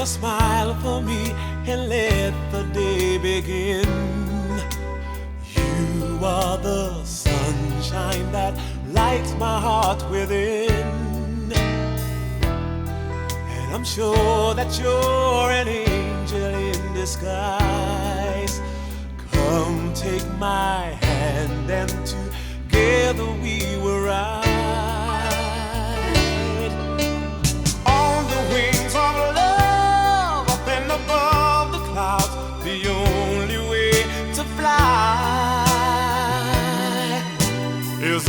Just smile for me and let the day begin. You are the sunshine that lights my heart within. And I'm sure that you're an angel in disguise. Come take my hand and together we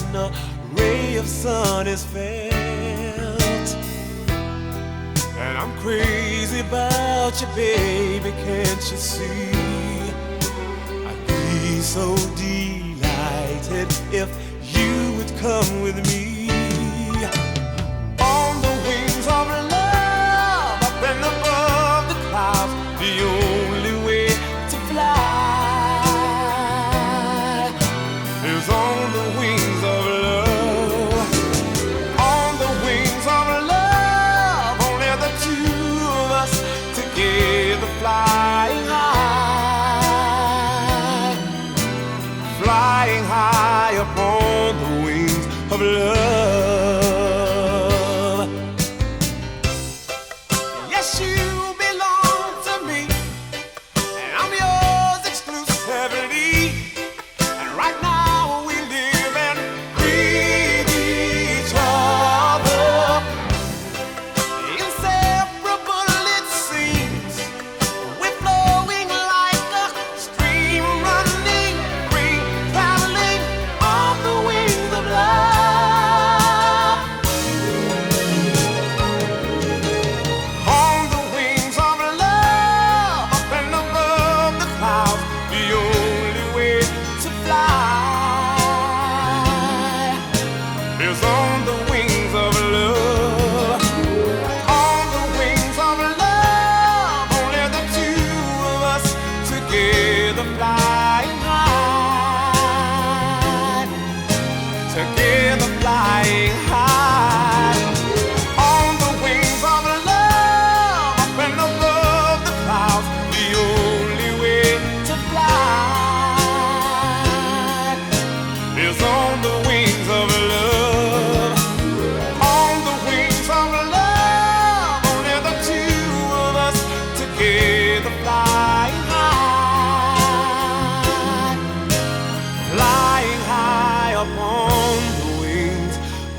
when a ray of sun is felt. And I'm crazy about you, baby, can't you see? I'd be so delighted if you would come with me. Flying high, flying high upon the wings of love. is all.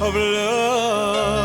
of love.